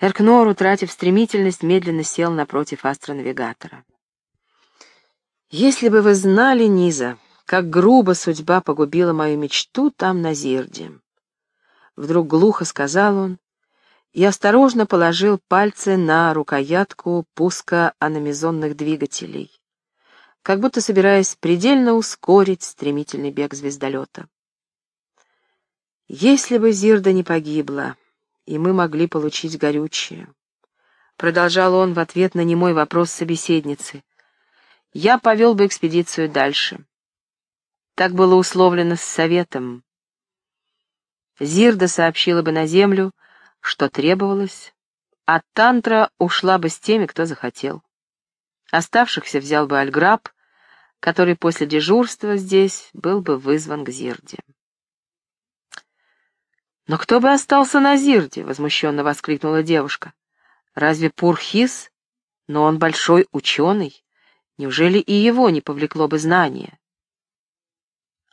Эркнор, утратив стремительность, медленно сел напротив астронавигатора. «Если бы вы знали, Низа, как грубо судьба погубила мою мечту там, на Зирде!» Вдруг глухо сказал он и осторожно положил пальцы на рукоятку пуска аномизонных двигателей, как будто собираясь предельно ускорить стремительный бег звездолета. «Если бы Зирда не погибла, и мы могли получить горючее. Продолжал он в ответ на немой вопрос собеседницы. Я повел бы экспедицию дальше. Так было условлено с советом. Зирда сообщила бы на землю, что требовалось, а Тантра ушла бы с теми, кто захотел. Оставшихся взял бы Альграб, который после дежурства здесь был бы вызван к Зирде. «Но кто бы остался на Зирде?» — возмущенно воскликнула девушка. «Разве Пурхис? Но он большой ученый. Неужели и его не повлекло бы знание?»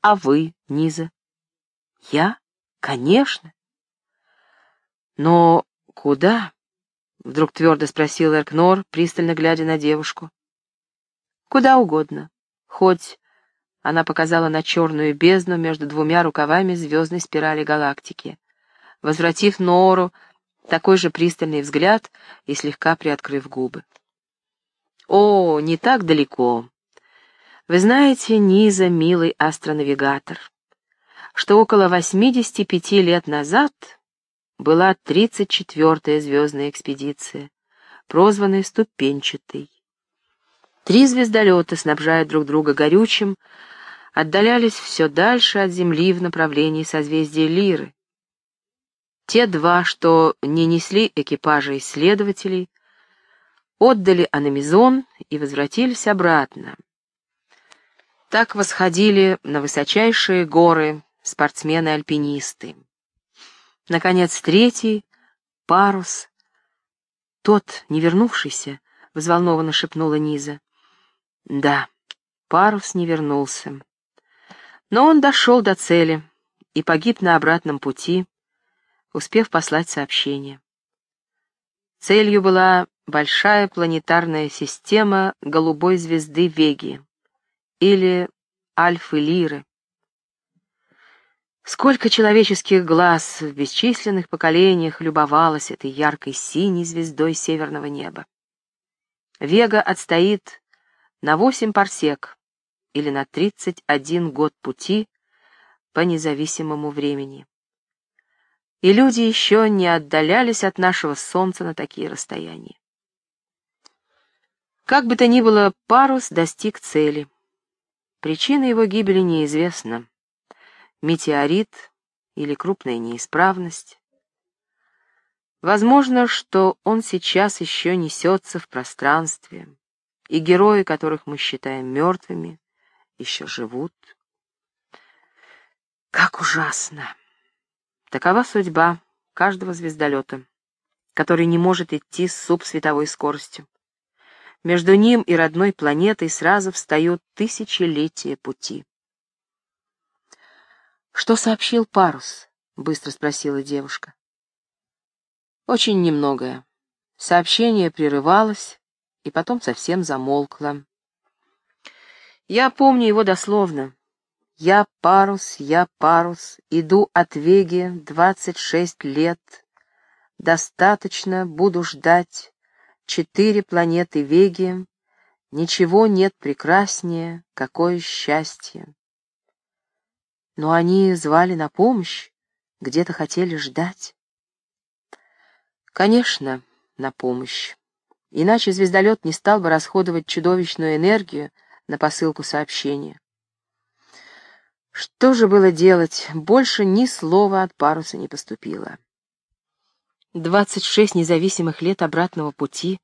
«А вы, Низа?» «Я? Конечно!» «Но куда?» — вдруг твердо спросил Эркнор, пристально глядя на девушку. «Куда угодно. Хоть...» — она показала на черную бездну между двумя рукавами звездной спирали галактики возвратив Нору такой же пристальный взгляд и слегка приоткрыв губы. «О, не так далеко. Вы знаете, Низа, милый астронавигатор, что около 85 лет назад была 34-я звездная экспедиция, прозванная «Ступенчатой». Три звездолета, снабжая друг друга горючим, отдалялись все дальше от Земли в направлении созвездия Лиры, те два, что не несли экипажа исследователей, отдали аномизон и возвратились обратно. Так восходили на высочайшие горы спортсмены-альпинисты. Наконец, третий — парус. Тот, не вернувшийся, — взволнованно шепнула Низа. Да, парус не вернулся. Но он дошел до цели и погиб на обратном пути, успев послать сообщение. Целью была большая планетарная система голубой звезды Веги или Альфы Лиры. Сколько человеческих глаз в бесчисленных поколениях любовалось этой яркой синей звездой северного неба. Вега отстоит на 8 парсек или на 31 год пути по независимому времени и люди еще не отдалялись от нашего Солнца на такие расстояния. Как бы то ни было, парус достиг цели. Причина его гибели неизвестна. Метеорит или крупная неисправность. Возможно, что он сейчас еще несется в пространстве, и герои, которых мы считаем мертвыми, еще живут. Как ужасно! Такова судьба каждого звездолета, который не может идти с субсветовой скоростью. Между ним и родной планетой сразу встают тысячелетия пути. «Что сообщил парус?» — быстро спросила девушка. «Очень немногое. Сообщение прерывалось и потом совсем замолкло. Я помню его дословно. Я парус, я парус, иду от Веги двадцать шесть лет. Достаточно, буду ждать. Четыре планеты Веги. Ничего нет прекраснее, какое счастье. Но они звали на помощь, где-то хотели ждать. Конечно, на помощь. Иначе звездолет не стал бы расходовать чудовищную энергию на посылку сообщения. Что же было делать? Больше ни слова от паруса не поступило. Двадцать шесть независимых лет обратного пути.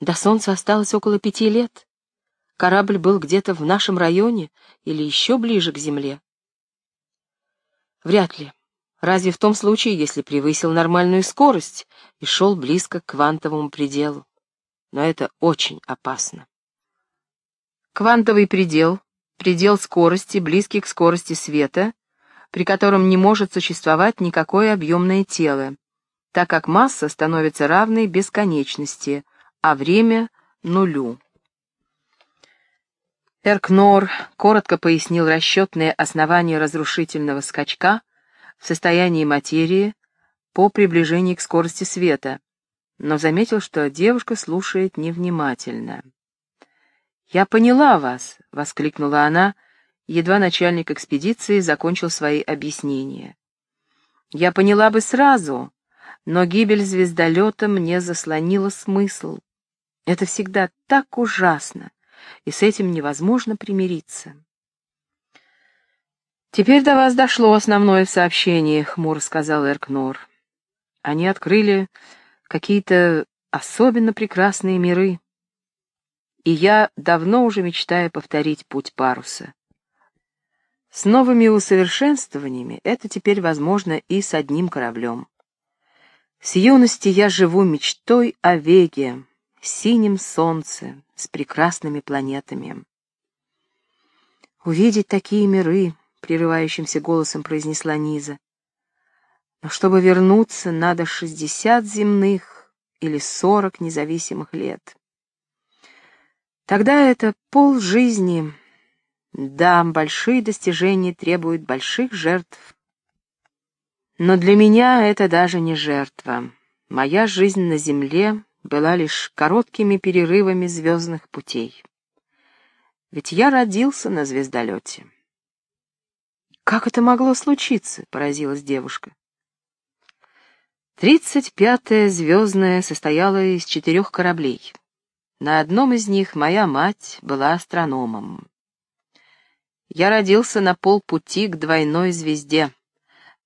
До солнца осталось около пяти лет. Корабль был где-то в нашем районе или еще ближе к Земле. Вряд ли. Разве в том случае, если превысил нормальную скорость и шел близко к квантовому пределу. Но это очень опасно. Квантовый предел предел скорости, близкий к скорости света, при котором не может существовать никакое объемное тело, так как масса становится равной бесконечности, а время — нулю. Эркнор коротко пояснил расчетные основания разрушительного скачка в состоянии материи по приближении к скорости света, но заметил, что девушка слушает невнимательно. «Я поняла вас!» — воскликнула она, едва начальник экспедиции закончил свои объяснения. «Я поняла бы сразу, но гибель звездолета мне заслонила смысл. Это всегда так ужасно, и с этим невозможно примириться». «Теперь до вас дошло основное в сообщении», — хмуро сказал Эркнор. «Они открыли какие-то особенно прекрасные миры, и я давно уже мечтаю повторить путь паруса. С новыми усовершенствованиями это теперь возможно и с одним кораблем. С юности я живу мечтой о Веге, синем солнце, с прекрасными планетами. Увидеть такие миры, прерывающимся голосом произнесла Низа. Но чтобы вернуться, надо шестьдесят земных или сорок независимых лет. Тогда это пол жизни да, большие достижения требуют больших жертв. Но для меня это даже не жертва. Моя жизнь на Земле была лишь короткими перерывами звездных путей. Ведь я родился на звездолете. «Как это могло случиться?» — поразилась девушка. Тридцать пятая звездная состояла из четырех кораблей. На одном из них моя мать была астрономом. Я родился на полпути к двойной звезде.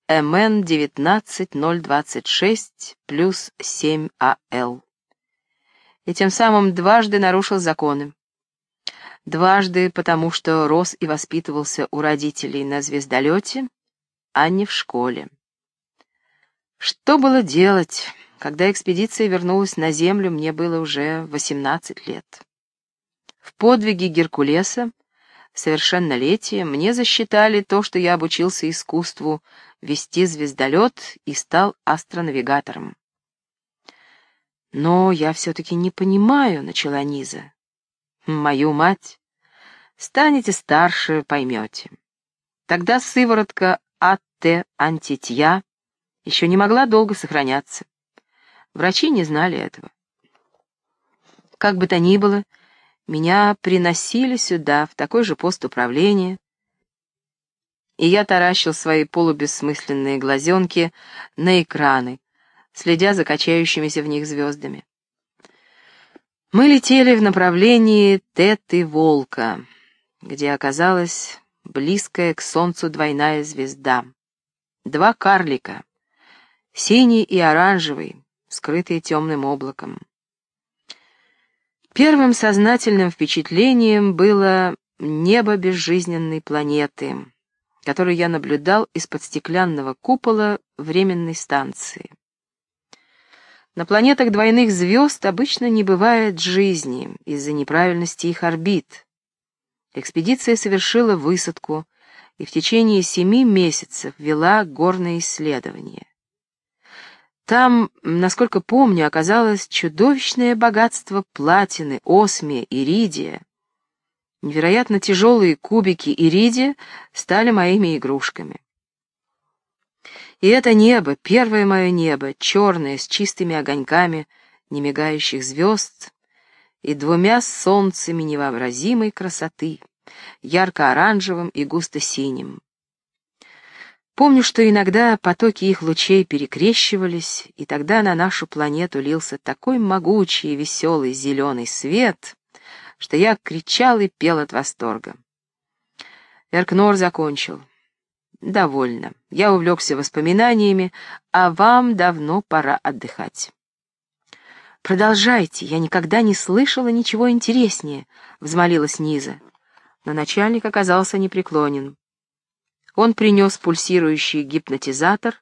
МН 19026 плюс 7АЛ. И тем самым дважды нарушил законы. Дважды потому, что рос и воспитывался у родителей на звездолете, а не в школе. Что было делать? Когда экспедиция вернулась на Землю, мне было уже 18 лет. В подвиге Геркулеса совершеннолетия мне засчитали то, что я обучился искусству вести звездолет и стал астронавигатором. «Но я все-таки не понимаю», — начала Низа. «Мою мать. Станете старше, поймете. Тогда сыворотка АТ-антитья еще не могла долго сохраняться. Врачи не знали этого. Как бы то ни было, меня приносили сюда, в такой же пост управления, и я таращил свои полубессмысленные глазенки на экраны, следя за качающимися в них звездами. Мы летели в направлении Теты-Волка, где оказалась близкая к Солнцу двойная звезда. Два карлика, синий и оранжевый, скрытые темным облаком. Первым сознательным впечатлением было небо безжизненной планеты, которую я наблюдал из-под стеклянного купола временной станции. На планетах двойных звезд обычно не бывает жизни из-за неправильности их орбит. Экспедиция совершила высадку и в течение семи месяцев вела горные исследования. Там, насколько помню, оказалось чудовищное богатство платины, осмия, иридия. Невероятно тяжелые кубики иридия стали моими игрушками. И это небо, первое мое небо, черное, с чистыми огоньками немигающих звезд и двумя солнцами невообразимой красоты, ярко-оранжевым и густо-синим. Помню, что иногда потоки их лучей перекрещивались, и тогда на нашу планету лился такой могучий и веселый зеленый свет, что я кричал и пел от восторга. Эркнор закончил. «Довольно. Я увлекся воспоминаниями, а вам давно пора отдыхать». «Продолжайте, я никогда не слышала ничего интереснее», — взмолилась Низа. Но начальник оказался непреклонен. Он принес пульсирующий гипнотизатор,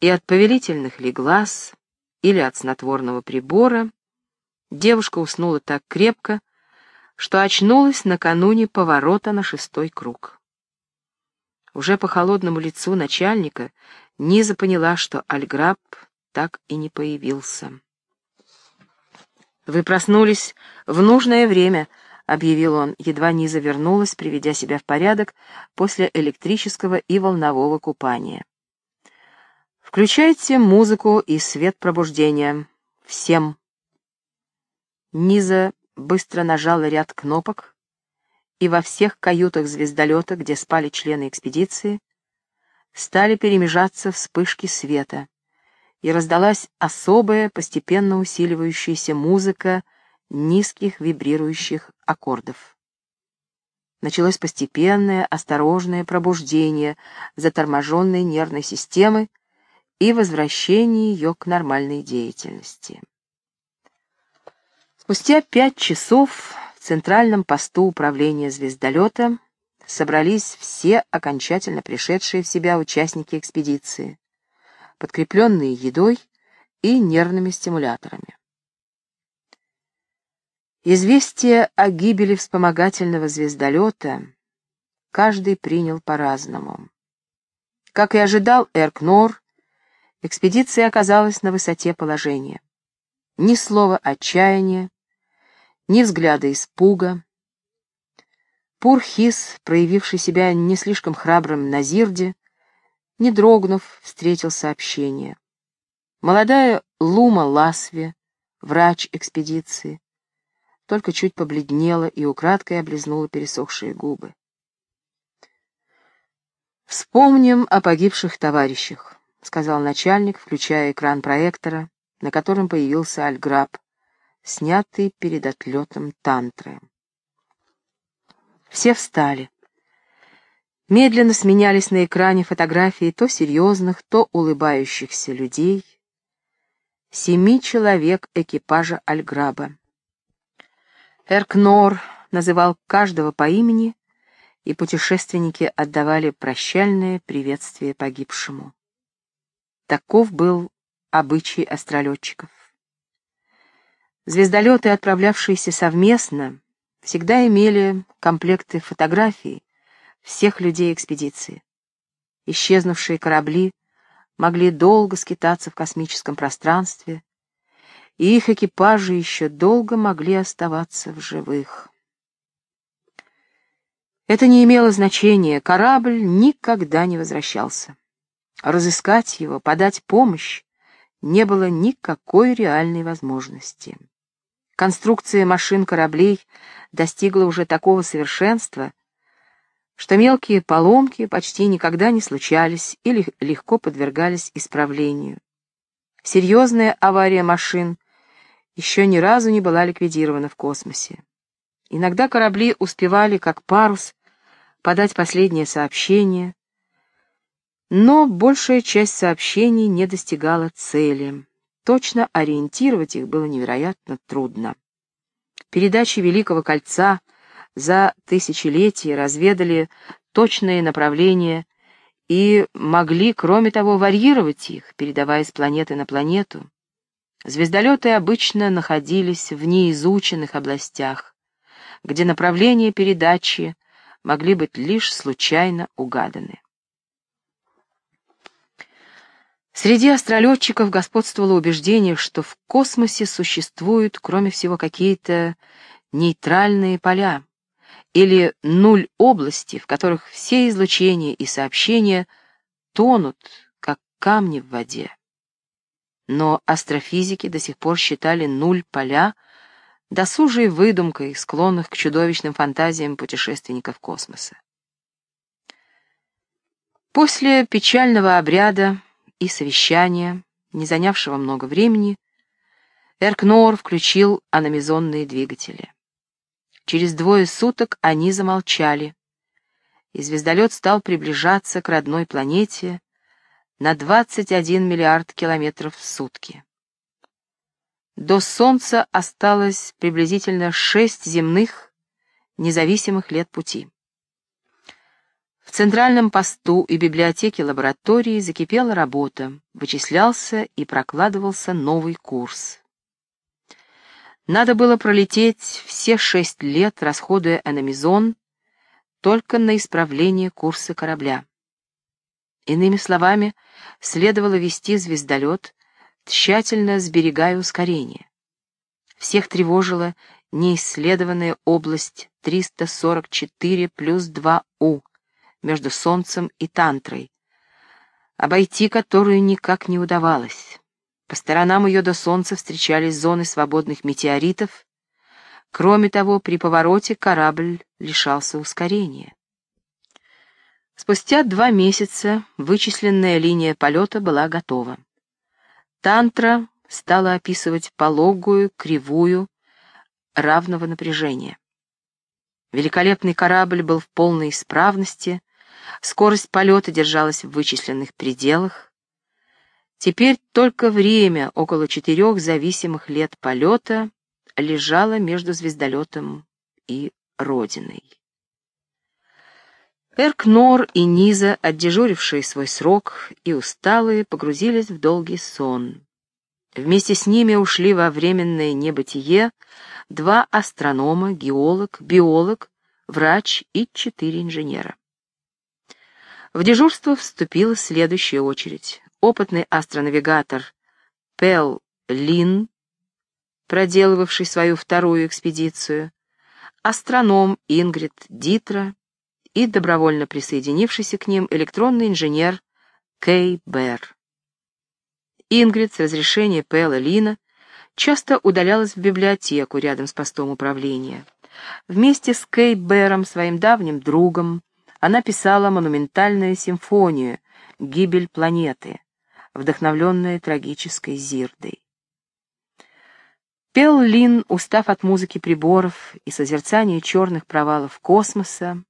и от повелительных ли глаз или от снотворного прибора девушка уснула так крепко, что очнулась накануне поворота на шестой круг. Уже по холодному лицу начальника Низа поняла, что Альграб так и не появился. «Вы проснулись в нужное время», — объявил он, едва Низа вернулась, приведя себя в порядок после электрического и волнового купания. «Включайте музыку и свет пробуждения. Всем». Низа быстро нажала ряд кнопок, и во всех каютах звездолета, где спали члены экспедиции, стали перемежаться вспышки света и раздалась особая, постепенно усиливающаяся музыка низких вибрирующих аккордов. Началось постепенное, осторожное пробуждение заторможенной нервной системы и возвращение ее к нормальной деятельности. Спустя пять часов в центральном посту управления звездолета собрались все окончательно пришедшие в себя участники экспедиции подкрепленные едой и нервными стимуляторами. Известие о гибели вспомогательного звездолета каждый принял по-разному. Как и ожидал Эркнор, экспедиция оказалась на высоте положения. Ни слова отчаяния, ни взгляда испуга. Пурхис, проявивший себя не слишком храбрым на Зирде, не дрогнув, встретил сообщение. Молодая Лума Ласви, врач экспедиции, только чуть побледнела и украдкой облизнула пересохшие губы. «Вспомним о погибших товарищах», — сказал начальник, включая экран проектора, на котором появился Альграб, снятый перед отлетом тантры. Все встали. Медленно сменялись на экране фотографии то серьезных, то улыбающихся людей. Семи человек экипажа Альграба. Эркнор называл каждого по имени, и путешественники отдавали прощальное приветствие погибшему. Таков был обычай астролетчиков. Звездолеты, отправлявшиеся совместно, всегда имели комплекты фотографий, всех людей экспедиции. Исчезнувшие корабли могли долго скитаться в космическом пространстве, и их экипажи еще долго могли оставаться в живых. Это не имело значения, корабль никогда не возвращался. Разыскать его, подать помощь не было никакой реальной возможности. Конструкция машин кораблей достигла уже такого совершенства, что мелкие поломки почти никогда не случались или легко подвергались исправлению. Серьезная авария машин еще ни разу не была ликвидирована в космосе. Иногда корабли успевали, как парус, подать последнее сообщение, но большая часть сообщений не достигала цели. Точно ориентировать их было невероятно трудно. Передачи Великого Кольца — за тысячелетия разведали точные направления и могли, кроме того, варьировать их, передавая с планеты на планету. Звездолеты обычно находились в неизученных областях, где направления передачи могли быть лишь случайно угаданы. Среди астролетчиков господствовало убеждение, что в космосе существуют, кроме всего, какие-то нейтральные поля, или нуль области, в которых все излучения и сообщения тонут, как камни в воде. Но астрофизики до сих пор считали нуль поля досужей выдумкой, склонных к чудовищным фантазиям путешественников космоса. После печального обряда и совещания, не занявшего много времени, Эркнор включил аномизонные двигатели. Через двое суток они замолчали, и звездолет стал приближаться к родной планете на 21 миллиард километров в сутки. До Солнца осталось приблизительно шесть земных независимых лет пути. В центральном посту и библиотеке лаборатории закипела работа, вычислялся и прокладывался новый курс. Надо было пролететь все шесть лет, расходуя аномизон, только на исправление курса корабля. Иными словами, следовало вести звездолет тщательно сберегая ускорение. Всех тревожила неисследованная область 344 плюс 2У между Солнцем и Тантрой, обойти которую никак не удавалось. По сторонам ее до Солнца встречались зоны свободных метеоритов. Кроме того, при повороте корабль лишался ускорения. Спустя два месяца вычисленная линия полета была готова. Тантра стала описывать пологую, кривую, равного напряжения. Великолепный корабль был в полной исправности, скорость полета держалась в вычисленных пределах. Теперь только время, около четырех зависимых лет полета, лежало между звездолетом и Родиной. Эркнор и Низа, отдежурившие свой срок и усталые, погрузились в долгий сон. Вместе с ними ушли во временное небытие два астронома, геолог, биолог, врач и четыре инженера. В дежурство вступила следующая очередь. Опытный астронавигатор Пел Лин, проделывавший свою вторую экспедицию, астроном Ингрид Дитра и добровольно присоединившийся к ним электронный инженер Кей Берр. Ингрид с разрешения Пэла Лина часто удалялась в библиотеку рядом с постом управления. Вместе с Кей Бэром, своим давним другом, она писала монументальную симфонию «Гибель планеты», вдохновленная трагической Зирдой. Пел Лин, устав от музыки приборов и созерцания черных провалов космоса,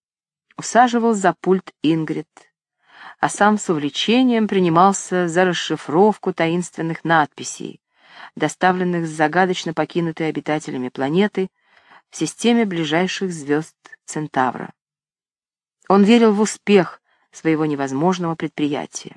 усаживал за пульт Ингрид, а сам с увлечением принимался за расшифровку таинственных надписей, доставленных с загадочно покинутой обитателями планеты в системе ближайших звезд Центавра. Он верил в успех своего невозможного предприятия.